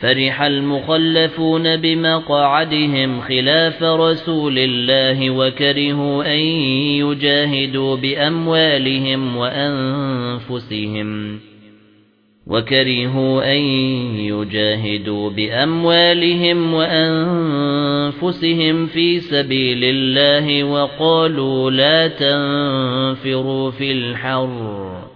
فرح المخلفون بمقعدهم خلاف رسول الله وكرهوا أن يجاهدوا بأموالهم وأنفسهم وكرهوا أن يجاهدوا بأموالهم وأنفسهم في سبيل الله وقالوا لا تنفروا في الحر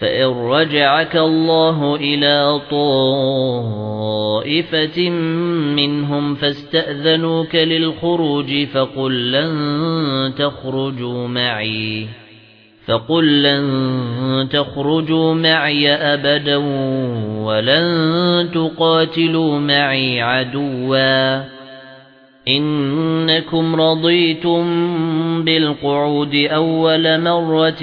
فَإِن رَّجَعَكَ اللَّهُ إِلَى طَائِفَةٍ مِنْهُمْ فَاسْتَأْذَنُوكَ لِلْخُرُوجِ فَقُل لَّن تَخْرُجُوا مَعِي فَقُل لَّن تَخْرُجُوا مَعِي أَبَدًا وَلَن تُقَاتِلُوا مَعِي عَدُوًّا إنكم رضيتم بالقعود أول مرة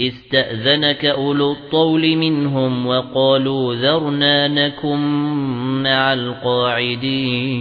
استأذنك أولو الطول منهم وقالوا ذرنا نكن مع القاعدين.